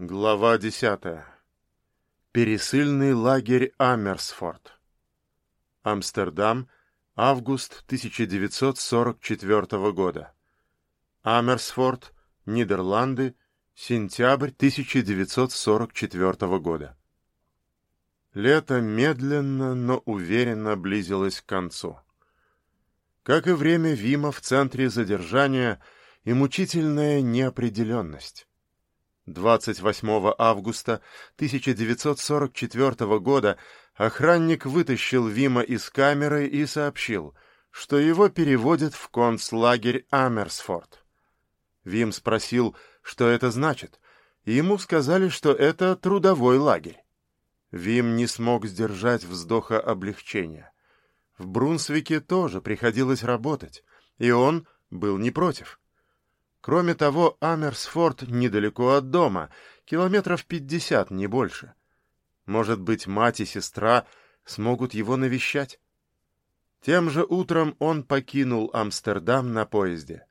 Глава десятая. Пересыльный лагерь Амерсфорд. Амстердам, август 1944 года. Амерсфорд, Нидерланды, сентябрь 1944 года. Лето медленно, но уверенно близилось к концу. Как и время Вима в центре задержания и мучительная неопределенность. 28 августа 1944 года охранник вытащил Вима из камеры и сообщил, что его переводят в концлагерь Амерсфорд. Вим спросил, что это значит, и ему сказали, что это трудовой лагерь. Вим не смог сдержать вздоха облегчения. В Брунсвике тоже приходилось работать, и он был не против. Кроме того, Амерсфорд недалеко от дома, километров пятьдесят, не больше. Может быть, мать и сестра смогут его навещать? Тем же утром он покинул Амстердам на поезде.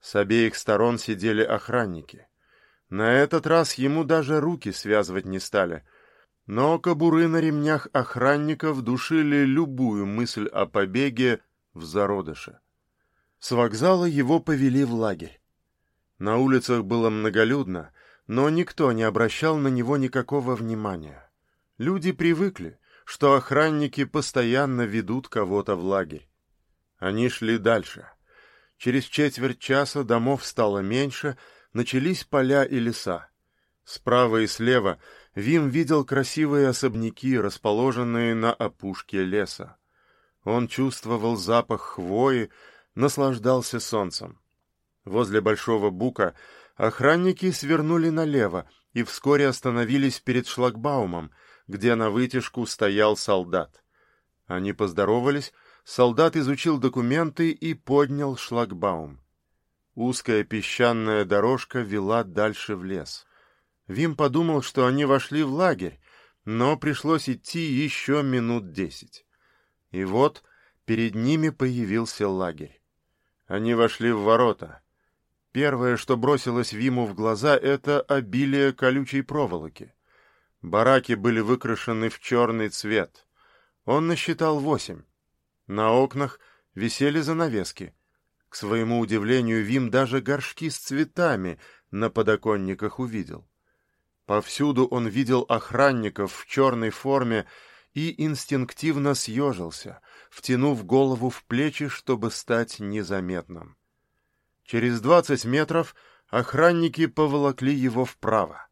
С обеих сторон сидели охранники. На этот раз ему даже руки связывать не стали. Но кобуры на ремнях охранников душили любую мысль о побеге в зародыше. С вокзала его повели в лагерь. На улицах было многолюдно, но никто не обращал на него никакого внимания. Люди привыкли, что охранники постоянно ведут кого-то в лагерь. Они шли дальше. Через четверть часа домов стало меньше, начались поля и леса. Справа и слева Вим видел красивые особняки, расположенные на опушке леса. Он чувствовал запах хвои, наслаждался солнцем. Возле Большого Бука охранники свернули налево и вскоре остановились перед шлагбаумом, где на вытяжку стоял солдат. Они поздоровались, солдат изучил документы и поднял шлагбаум. Узкая песчаная дорожка вела дальше в лес. Вим подумал, что они вошли в лагерь, но пришлось идти еще минут десять. И вот перед ними появился лагерь. Они вошли в ворота. Первое, что бросилось Виму в глаза, это обилие колючей проволоки. Бараки были выкрашены в черный цвет. Он насчитал восемь. На окнах висели занавески. К своему удивлению, Вим даже горшки с цветами на подоконниках увидел. Повсюду он видел охранников в черной форме и инстинктивно съежился, втянув голову в плечи, чтобы стать незаметным. Через двадцать метров охранники поволокли его вправо.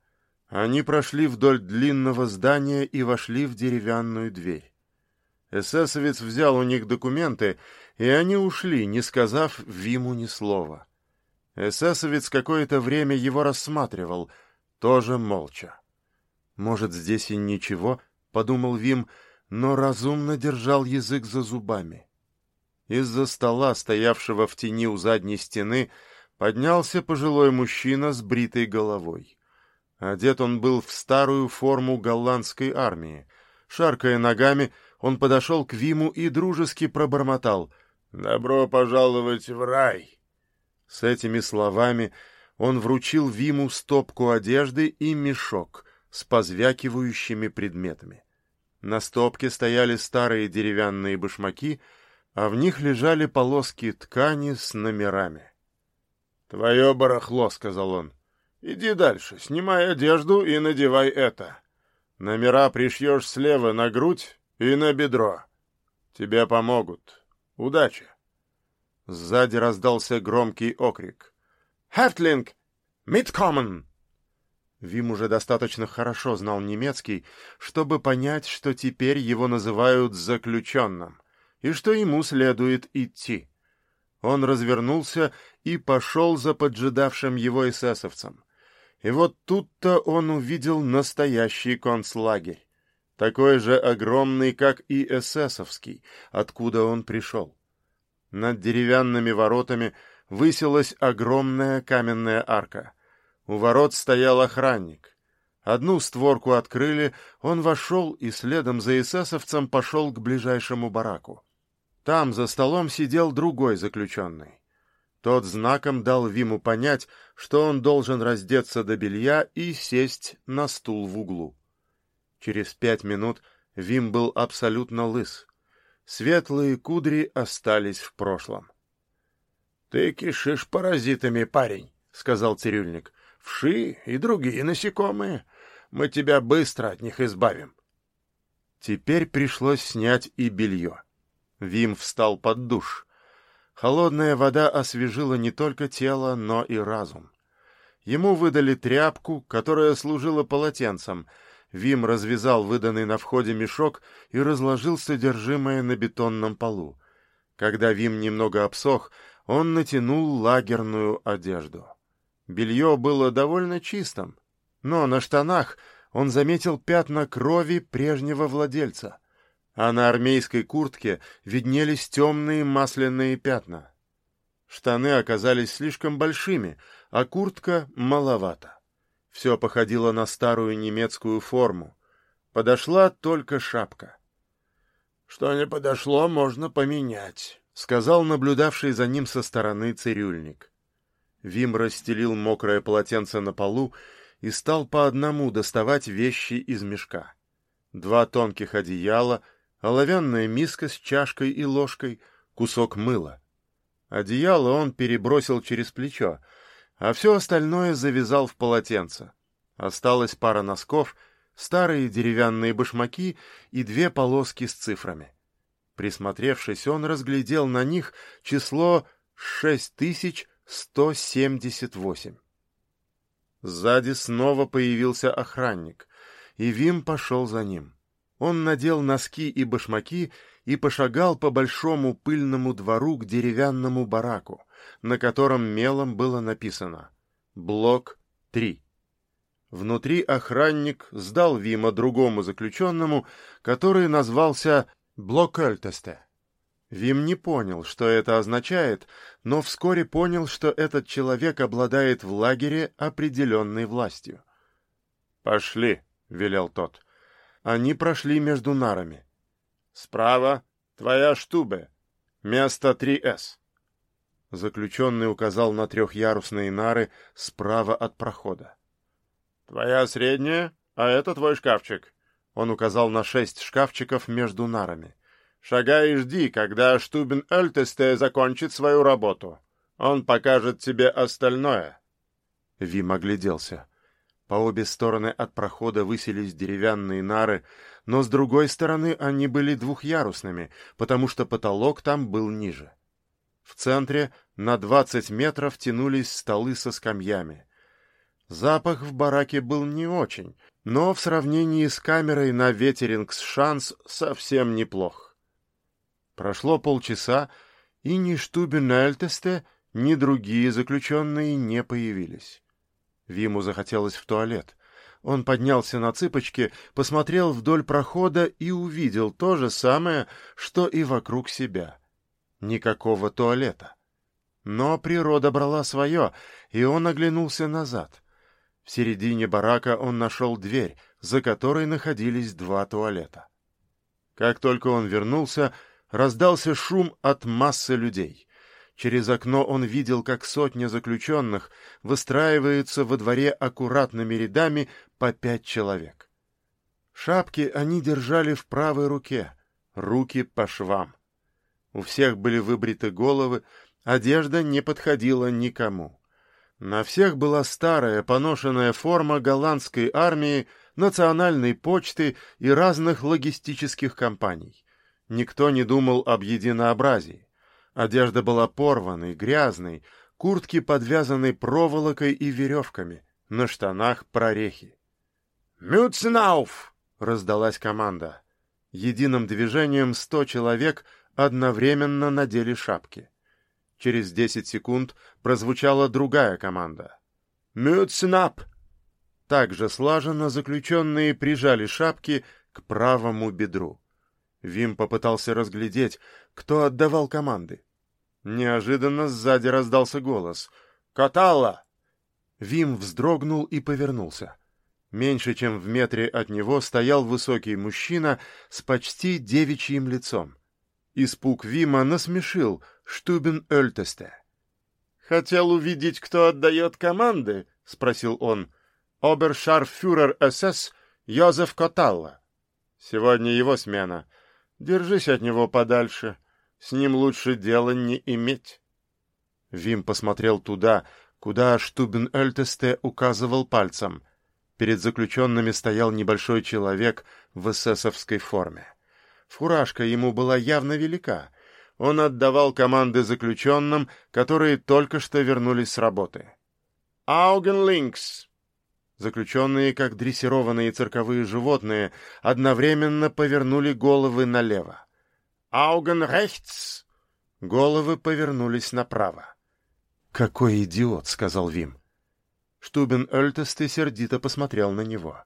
Они прошли вдоль длинного здания и вошли в деревянную дверь. Эсэсовец взял у них документы, и они ушли, не сказав Виму ни слова. Эсэсовец какое-то время его рассматривал, тоже молча. «Может, здесь и ничего?» — подумал Вим, но разумно держал язык за зубами. Из-за стола, стоявшего в тени у задней стены, поднялся пожилой мужчина с бритой головой. Одет он был в старую форму голландской армии. Шаркая ногами, он подошел к Виму и дружески пробормотал «Добро пожаловать в рай!». С этими словами он вручил Виму стопку одежды и мешок с позвякивающими предметами. На стопке стояли старые деревянные башмаки — а в них лежали полоски ткани с номерами. «Твое барахло», — сказал он. «Иди дальше, снимай одежду и надевай это. Номера пришьешь слева на грудь и на бедро. Тебе помогут. Удачи!» Сзади раздался громкий окрик. «Хефтлинг! Миткомен!» Вим уже достаточно хорошо знал немецкий, чтобы понять, что теперь его называют заключенным — и что ему следует идти. Он развернулся и пошел за поджидавшим его эсэсовцем. И вот тут-то он увидел настоящий концлагерь, такой же огромный, как и эсэсовский, откуда он пришел. Над деревянными воротами высилась огромная каменная арка. У ворот стоял охранник. Одну створку открыли, он вошел и следом за эсэсовцем пошел к ближайшему бараку. Там за столом сидел другой заключенный. Тот знаком дал Виму понять, что он должен раздеться до белья и сесть на стул в углу. Через пять минут Вим был абсолютно лыс. Светлые кудри остались в прошлом. — Ты кишишь паразитами, парень, — сказал цирюльник. — Вши и другие насекомые. Мы тебя быстро от них избавим. Теперь пришлось снять и белье. Вим встал под душ. Холодная вода освежила не только тело, но и разум. Ему выдали тряпку, которая служила полотенцем. Вим развязал выданный на входе мешок и разложил содержимое на бетонном полу. Когда Вим немного обсох, он натянул лагерную одежду. Белье было довольно чистым, но на штанах он заметил пятна крови прежнего владельца — а на армейской куртке виднелись темные масляные пятна. Штаны оказались слишком большими, а куртка маловато. Все походило на старую немецкую форму. Подошла только шапка. — Что не подошло, можно поменять, — сказал наблюдавший за ним со стороны цирюльник. Вим расстелил мокрое полотенце на полу и стал по одному доставать вещи из мешка. Два тонких одеяла — оловянная миска с чашкой и ложкой, кусок мыла. Одеяло он перебросил через плечо, а все остальное завязал в полотенце. Осталась пара носков, старые деревянные башмаки и две полоски с цифрами. Присмотревшись, он разглядел на них число 6178. Сзади снова появился охранник, и Вим пошел за ним. Он надел носки и башмаки и пошагал по большому пыльному двору к деревянному бараку, на котором мелом было написано «Блок 3». Внутри охранник сдал Вима другому заключенному, который назвался Блокельтесте. Вим не понял, что это означает, но вскоре понял, что этот человек обладает в лагере определенной властью. «Пошли», — велел тот, — они прошли между нарами. «Справа твоя штубе. Место 3С». Заключенный указал на трехъярусные нары справа от прохода. «Твоя средняя, а это твой шкафчик». Он указал на шесть шкафчиков между нарами. «Шагай и жди, когда Штубин Эльтесте закончит свою работу. Он покажет тебе остальное». Вим огляделся. По обе стороны от прохода высились деревянные нары, но с другой стороны они были двухъярусными, потому что потолок там был ниже. В центре на двадцать метров тянулись столы со скамьями. Запах в бараке был не очень, но в сравнении с камерой на Ветерингс-Шанс совсем неплох. Прошло полчаса, и ни Штубин Эльтесте, ни другие заключенные не появились. Виму захотелось в туалет. Он поднялся на цыпочки, посмотрел вдоль прохода и увидел то же самое, что и вокруг себя. Никакого туалета. Но природа брала свое, и он оглянулся назад. В середине барака он нашел дверь, за которой находились два туалета. Как только он вернулся, раздался шум от массы людей. Через окно он видел, как сотня заключенных выстраиваются во дворе аккуратными рядами по пять человек. Шапки они держали в правой руке, руки по швам. У всех были выбриты головы, одежда не подходила никому. На всех была старая поношенная форма голландской армии, национальной почты и разных логистических компаний. Никто не думал об единообразии. Одежда была порванной, грязной, куртки подвязаны проволокой и веревками, на штанах прорехи. «Мюцнауф!» — раздалась команда. Единым движением сто человек одновременно надели шапки. Через десять секунд прозвучала другая команда. «Мюцнап!» Также слаженно заключенные прижали шапки к правому бедру. Вим попытался разглядеть, кто отдавал команды. Неожиданно сзади раздался голос. «Каталла!» Вим вздрогнул и повернулся. Меньше чем в метре от него стоял высокий мужчина с почти девичьим лицом. Испуг Вима насмешил Штубен Эльтесте. «Хотел увидеть, кто отдает команды?» — спросил он. «Обершарфюрер СС Йозеф Коталла. Сегодня его смена. Держись от него подальше. С ним лучше дела не иметь». Вим посмотрел туда, куда Штубен Эльтесте указывал пальцем. Перед заключенными стоял небольшой человек в эсэсовской форме. Фуражка ему была явно велика. Он отдавал команды заключенным, которые только что вернулись с работы. «Аугенлинкс!» Заключенные, как дрессированные цирковые животные, одновременно повернули головы налево. «Аугенрехтс!» Головы повернулись направо. «Какой идиот!» — сказал Вим. Штубен Эльтесте сердито посмотрел на него.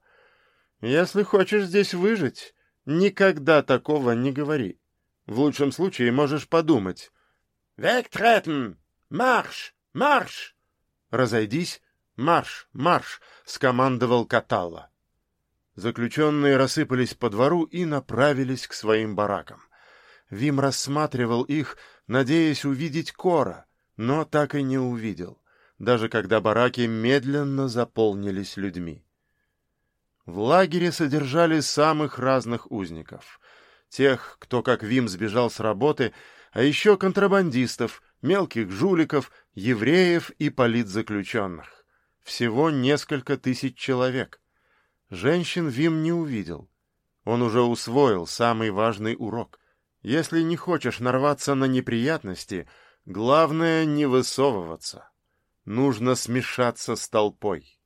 «Если хочешь здесь выжить, никогда такого не говори. В лучшем случае можешь подумать. «Вектретен! Марш! Марш!» «Разойдись! Марш! Марш!» — скомандовал Каталла. Заключенные рассыпались по двору и направились к своим баракам. Вим рассматривал их, надеясь увидеть Кора, но так и не увидел, даже когда бараки медленно заполнились людьми. В лагере содержали самых разных узников. Тех, кто, как Вим, сбежал с работы, а еще контрабандистов, мелких жуликов, евреев и политзаключенных. Всего несколько тысяч человек. Женщин Вим не увидел. Он уже усвоил самый важный урок. Если не хочешь нарваться на неприятности — Главное — не высовываться. Нужно смешаться с толпой.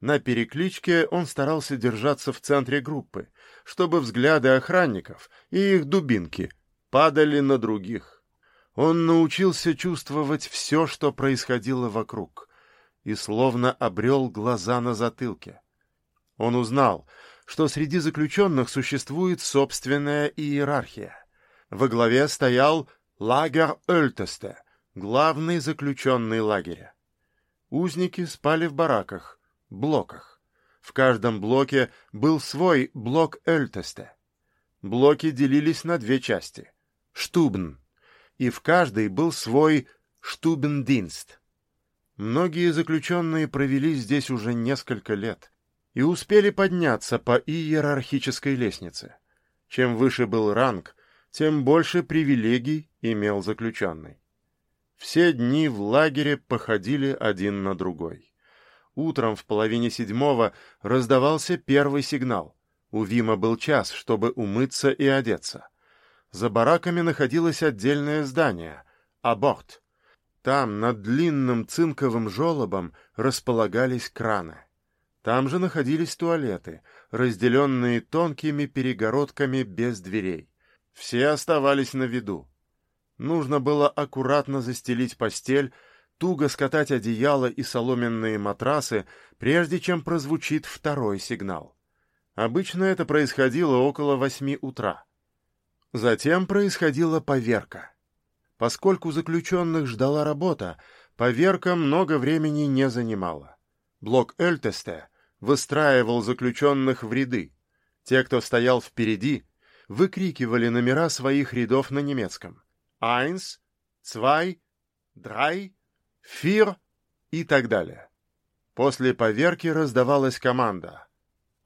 На перекличке он старался держаться в центре группы, чтобы взгляды охранников и их дубинки падали на других. Он научился чувствовать все, что происходило вокруг, и словно обрел глаза на затылке. Он узнал, что среди заключенных существует собственная иерархия. Во главе стоял Лагер Өльтесте, главный заключенный лагеря. Узники спали в бараках, блоках. В каждом блоке был свой блок Эльтесте. Блоки делились на две части — Штубн, и в каждой был свой Штубендинст. Многие заключенные провели здесь уже несколько лет и успели подняться по иерархической лестнице. Чем выше был ранг, тем больше привилегий имел заключенный. Все дни в лагере походили один на другой. Утром в половине седьмого раздавался первый сигнал. У Вима был час, чтобы умыться и одеться. За бараками находилось отдельное здание — аборт. Там, над длинным цинковым желобом, располагались краны. Там же находились туалеты, разделенные тонкими перегородками без дверей. Все оставались на виду. Нужно было аккуратно застелить постель, туго скатать одеяло и соломенные матрасы, прежде чем прозвучит второй сигнал. Обычно это происходило около восьми утра. Затем происходила поверка. Поскольку заключенных ждала работа, поверка много времени не занимала. Блок Эльтесте выстраивал заключенных в ряды. Те, кто стоял впереди, выкрикивали номера своих рядов на немецком. «Eins», «Zwei», «Drei», «Vier» и так далее. После поверки раздавалась команда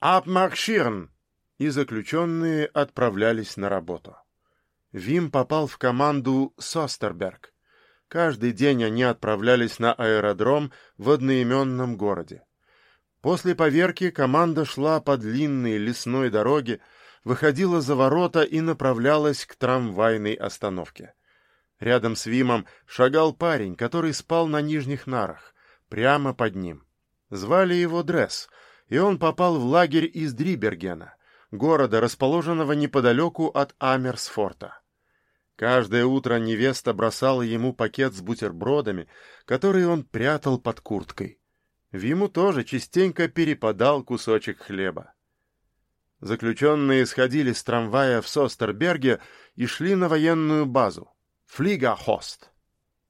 «Abmarschieren», и заключенные отправлялись на работу. Вим попал в команду «Состерберг». Каждый день они отправлялись на аэродром в одноименном городе. После поверки команда шла по длинной лесной дороге, выходила за ворота и направлялась к трамвайной остановке. Рядом с Вимом шагал парень, который спал на нижних нарах, прямо под ним. Звали его Дресс, и он попал в лагерь из Дрибергена, города, расположенного неподалеку от Амерсфорта. Каждое утро невеста бросала ему пакет с бутербродами, который он прятал под курткой. Виму тоже частенько перепадал кусочек хлеба. Заключенные сходили с трамвая в Состерберге и шли на военную базу, Флигахост,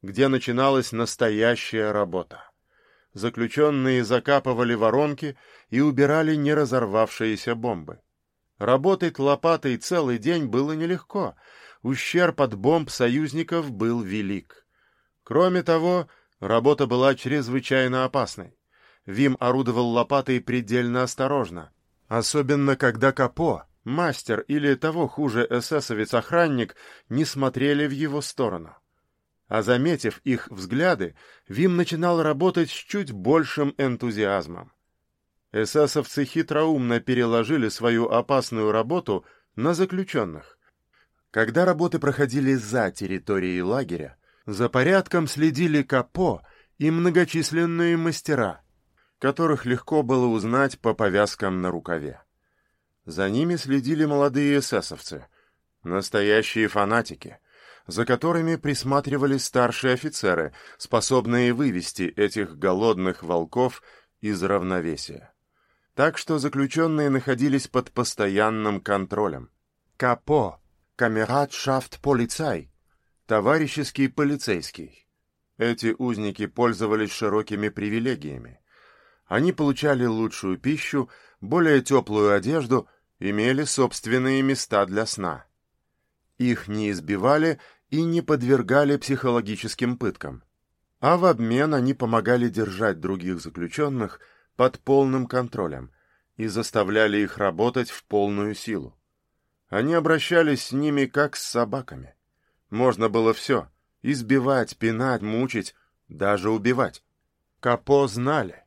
где начиналась настоящая работа. Заключенные закапывали воронки и убирали не разорвавшиеся бомбы. Работать лопатой целый день было нелегко, ущерб от бомб союзников был велик. Кроме того, Работа была чрезвычайно опасной. Вим орудовал лопатой предельно осторожно, особенно когда Капо, мастер или того хуже эсэсовец-охранник, не смотрели в его сторону. А заметив их взгляды, Вим начинал работать с чуть большим энтузиазмом. Эсэсовцы хитроумно переложили свою опасную работу на заключенных. Когда работы проходили за территорией лагеря, за порядком следили Капо и многочисленные мастера, которых легко было узнать по повязкам на рукаве. За ними следили молодые эсэсовцы, настоящие фанатики, за которыми присматривали старшие офицеры, способные вывести этих голодных волков из равновесия. Так что заключенные находились под постоянным контролем. Капо, камерадшафт полицай, товарищеский полицейский. Эти узники пользовались широкими привилегиями. Они получали лучшую пищу, более теплую одежду, имели собственные места для сна. Их не избивали и не подвергали психологическим пыткам. А в обмен они помогали держать других заключенных под полным контролем и заставляли их работать в полную силу. Они обращались с ними как с собаками. Можно было все — избивать, пинать, мучить, даже убивать. Капо знали.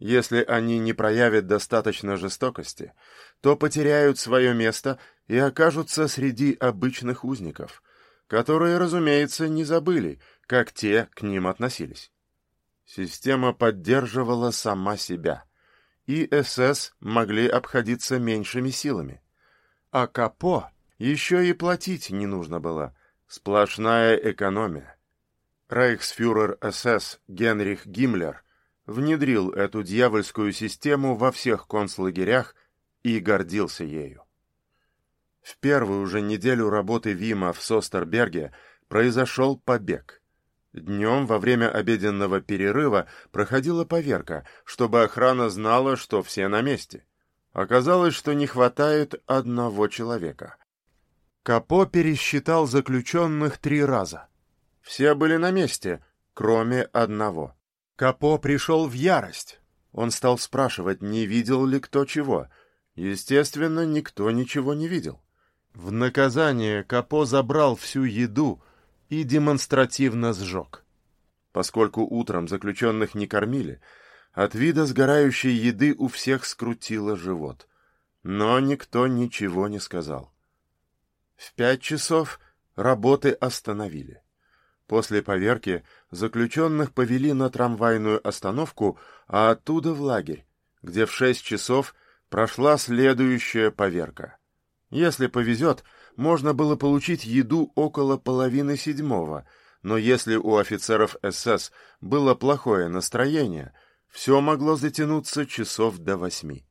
Если они не проявят достаточно жестокости, то потеряют свое место и окажутся среди обычных узников, которые, разумеется, не забыли, как те к ним относились. Система поддерживала сама себя, и СС могли обходиться меньшими силами. А Капо еще и платить не нужно было. Сплошная экономия. Рейхсфюрер СС Генрих Гиммлер – внедрил эту дьявольскую систему во всех концлагерях и гордился ею. В первую же неделю работы Вима в Состерберге произошел побег. Днем во время обеденного перерыва проходила поверка, чтобы охрана знала, что все на месте. Оказалось, что не хватает одного человека. Капо пересчитал заключенных три раза. Все были на месте, кроме одного. Капо пришел в ярость. Он стал спрашивать, не видел ли кто чего. Естественно, никто ничего не видел. В наказание Капо забрал всю еду и демонстративно сжег. Поскольку утром заключенных не кормили, от вида сгорающей еды у всех скрутило живот. Но никто ничего не сказал. В пять часов работы остановили. После поверки заключенных повели на трамвайную остановку, а оттуда в лагерь, где в шесть часов прошла следующая поверка. Если повезет, можно было получить еду около половины седьмого, но если у офицеров СС было плохое настроение, все могло затянуться часов до восьми.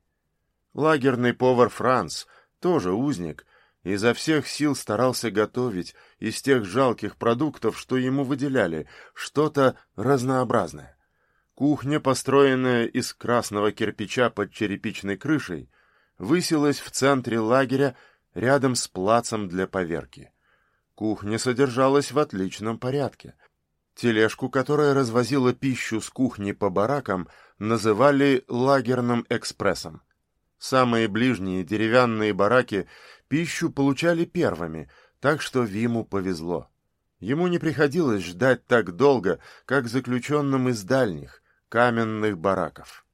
Лагерный повар Франц, тоже узник, изо всех сил старался готовить из тех жалких продуктов, что ему выделяли, что-то разнообразное. Кухня, построенная из красного кирпича под черепичной крышей, высилась в центре лагеря рядом с плацем для поверки. Кухня содержалась в отличном порядке. Тележку, которая развозила пищу с кухни по баракам, называли лагерным экспрессом. Самые ближние деревянные бараки пищу получали первыми, так что Виму повезло. Ему не приходилось ждать так долго, как заключенным из дальних, каменных бараков.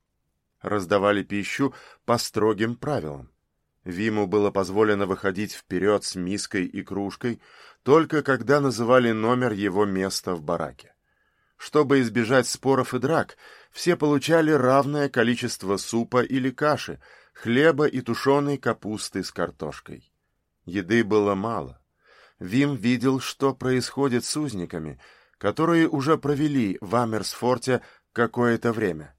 Раздавали пищу по строгим правилам. Виму было позволено выходить вперед с миской и кружкой, только когда называли номер его места в бараке. Чтобы избежать споров и драк, все получали равное количество супа или каши, хлеба и тушеной капусты с картошкой. Еды было мало. Вим видел, что происходит с узниками, которые уже провели в Амерсфорте какое-то время.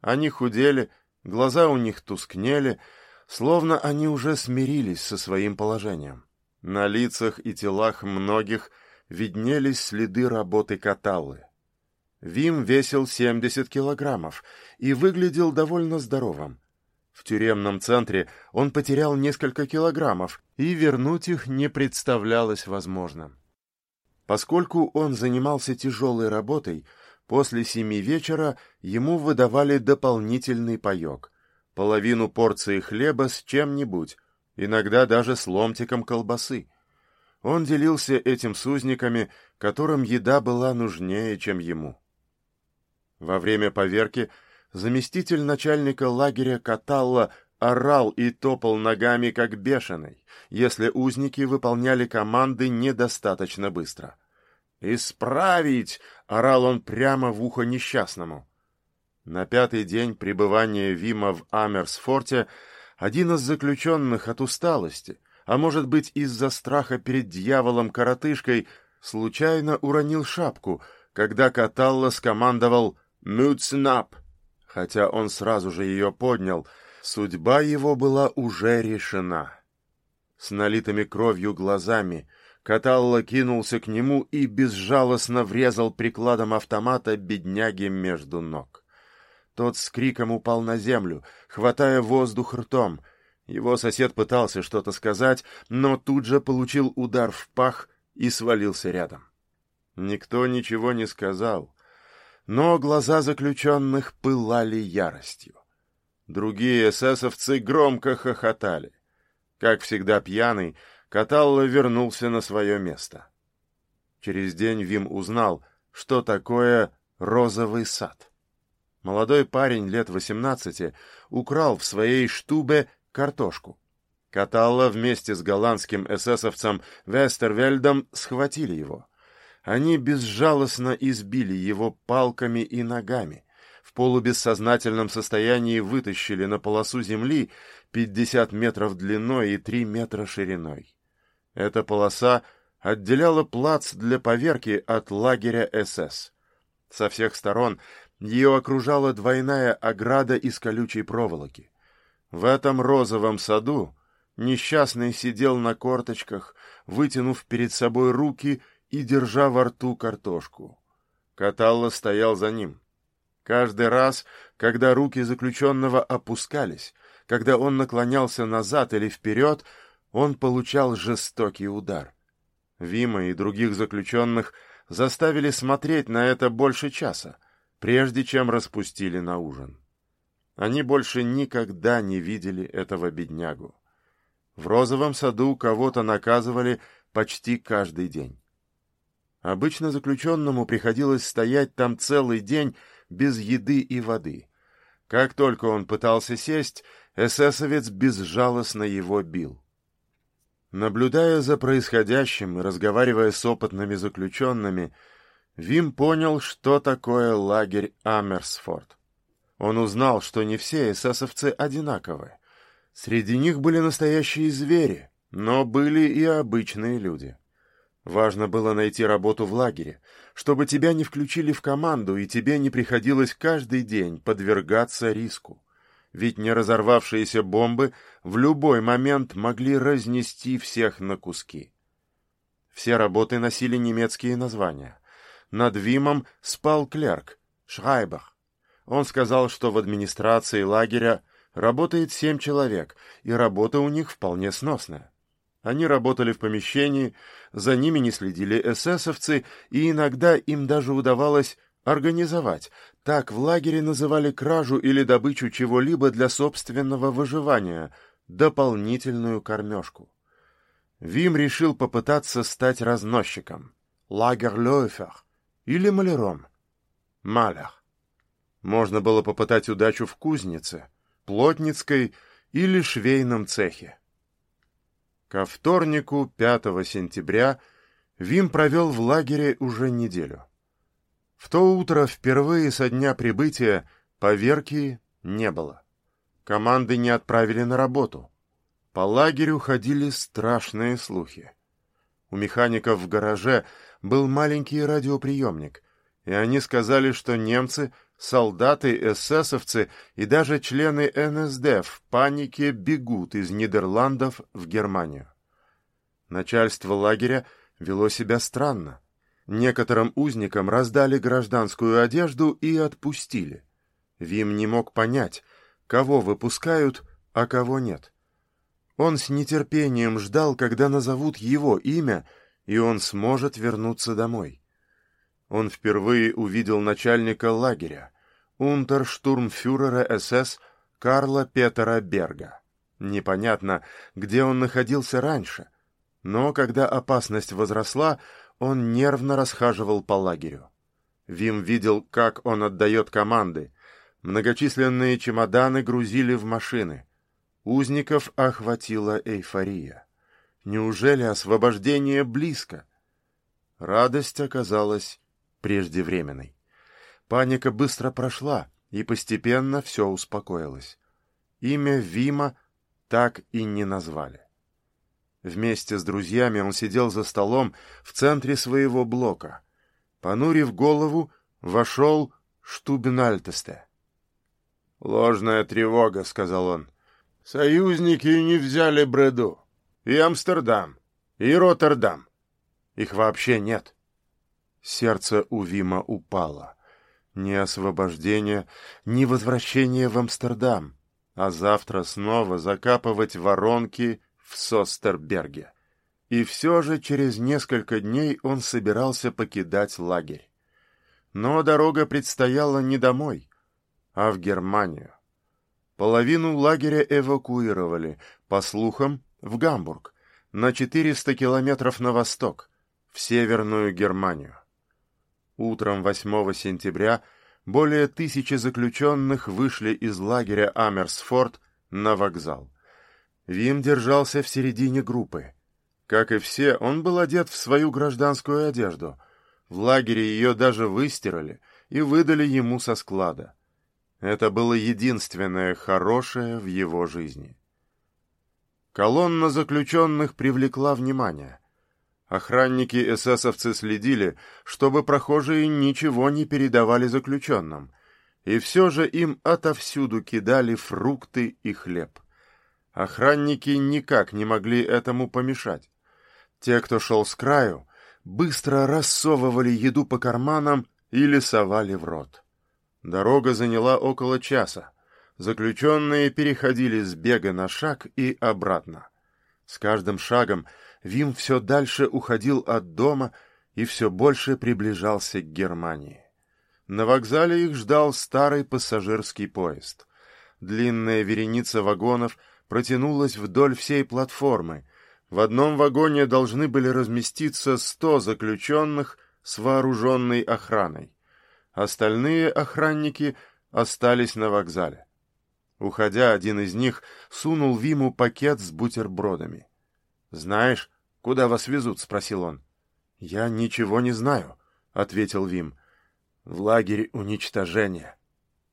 Они худели, глаза у них тускнели, словно они уже смирились со своим положением. На лицах и телах многих виднелись следы работы каталлы. Вим весил 70 килограммов и выглядел довольно здоровым. В тюремном центре он потерял несколько килограммов, и вернуть их не представлялось возможным. Поскольку он занимался тяжелой работой, после семи вечера ему выдавали дополнительный паек, половину порции хлеба с чем-нибудь, иногда даже с ломтиком колбасы. Он делился этим с узниками, которым еда была нужнее, чем ему. Во время поверки заместитель начальника лагеря Каталла орал и топал ногами, как бешеный, если узники выполняли команды недостаточно быстро. «Исправить!» — орал он прямо в ухо несчастному. На пятый день пребывания Вима в Амерсфорте один из заключенных от усталости, а может быть из-за страха перед дьяволом-коротышкой, случайно уронил шапку, когда Каталла скомандовал «Мюцнап», хотя он сразу же ее поднял, судьба его была уже решена. С налитыми кровью глазами Каталла кинулся к нему и безжалостно врезал прикладом автомата бедняги между ног. Тот с криком упал на землю, хватая воздух ртом. Его сосед пытался что-то сказать, но тут же получил удар в пах и свалился рядом. Никто ничего не сказал, но глаза заключенных пылали яростью. Другие эсэсовцы громко хохотали. Как всегда пьяный, Каталло вернулся на свое место. Через день Вим узнал, что такое розовый сад. Молодой парень лет восемнадцати украл в своей штубе картошку. Каталла вместе с голландским эсэсовцем Вестервельдом схватили его. Они безжалостно избили его палками и ногами. В полубессознательном состоянии вытащили на полосу земли 50 метров длиной и 3 метра шириной. Эта полоса отделяла плац для поверки от лагеря СС. Со всех сторон ее окружала двойная ограда из колючей проволоки. В этом розовом саду несчастный сидел на корточках, вытянув перед собой руки и держа во рту картошку. Каталла стоял за ним. Каждый раз, когда руки заключенного опускались, когда он наклонялся назад или вперед, он получал жестокий удар. Вима и других заключенных заставили смотреть на это больше часа, прежде чем распустили на ужин. Они больше никогда не видели этого беднягу. В розовом саду кого-то наказывали почти каждый день. Обычно заключенному приходилось стоять там целый день без еды и воды. Как только он пытался сесть, эсэсовец безжалостно его бил. Наблюдая за происходящим и разговаривая с опытными заключенными, Вим понял, что такое лагерь Амерсфорд. Он узнал, что не все эсэсовцы одинаковы. Среди них были настоящие звери, но были и обычные люди. Важно было найти работу в лагере, чтобы тебя не включили в команду и тебе не приходилось каждый день подвергаться риску. Ведь не разорвавшиеся бомбы в любой момент могли разнести всех на куски. Все работы носили немецкие названия. Над Вимом спал клерк, Шрайбах. Он сказал, что в администрации лагеря работает семь человек, и работа у них вполне сносная. Они работали в помещении, за ними не следили эсэсовцы, и иногда им даже удавалось организовать. Так в лагере называли кражу или добычу чего-либо для собственного выживания, дополнительную кормежку. Вим решил попытаться стать разносчиком. Лагерлёфер или маляром. Малях. Можно было попытать удачу в кузнице, плотницкой или швейном цехе. Ко вторнику, 5 сентября, Вим провел в лагере уже неделю. В то утро впервые со дня прибытия поверки не было. Команды не отправили на работу. По лагерю ходили страшные слухи. У механиков в гараже был маленький радиоприемник, и они сказали, что немцы, солдаты, эсэсовцы и даже члены НСД в панике бегут из Нидерландов в Германию. Начальство лагеря вело себя странно. Некоторым узникам раздали гражданскую одежду и отпустили. Вим не мог понять, кого выпускают, а кого нет. Он с нетерпением ждал, когда назовут его имя, и он сможет вернуться домой. Он впервые увидел начальника лагеря, унтерштурмфюрера СС Карла Петера Берга. Непонятно, где он находился раньше, но когда опасность возросла, он нервно расхаживал по лагерю. Вим видел, как он отдает команды. Многочисленные чемоданы грузили в машины. Узников охватила эйфория. Неужели освобождение близко? Радость оказалась преждевременной. Паника быстро прошла, и постепенно все успокоилось. Имя Вима так и не назвали. Вместе с друзьями он сидел за столом в центре своего блока. Понурив голову, вошел Штубенальтесте. «Ложная тревога», — сказал он. «Союзники не взяли Бреду. И Амстердам, и Роттердам. Их вообще нет». Сердце у Вима упало. Ни освобождение, ни возвращение в Амстердам, а завтра снова закапывать воронки в Состерберге. И все же через несколько дней он собирался покидать лагерь. Но дорога предстояла не домой, а в Германию. Половину лагеря эвакуировали, по слухам, в Гамбург, на 400 километров на восток, в Северную Германию. Утром 8 сентября более тысячи заключенных вышли из лагеря Амерсфорд на вокзал. Вим держался в середине группы. Как и все, он был одет в свою гражданскую одежду. В лагере ее даже выстирали и выдали ему со склада. Это было единственное хорошее в его жизни. Колонна заключенных привлекла внимание. Охранники эсэсовцы следили, чтобы прохожие ничего не передавали заключенным, и все же им отовсюду кидали фрукты и хлеб. Охранники никак не могли этому помешать. Те, кто шел с краю, быстро рассовывали еду по карманам или совали в рот. Дорога заняла около часа. Заключенные переходили с бега на шаг и обратно. С каждым шагом Вим все дальше уходил от дома и все больше приближался к Германии. На вокзале их ждал старый пассажирский поезд. Длинная вереница вагонов — протянулась вдоль всей платформы. В одном вагоне должны были разместиться сто заключенных с вооруженной охраной. Остальные охранники остались на вокзале. Уходя, один из них сунул Виму пакет с бутербродами. «Знаешь, куда вас везут?» — спросил он. «Я ничего не знаю», — ответил Вим. «В лагерь уничтожения».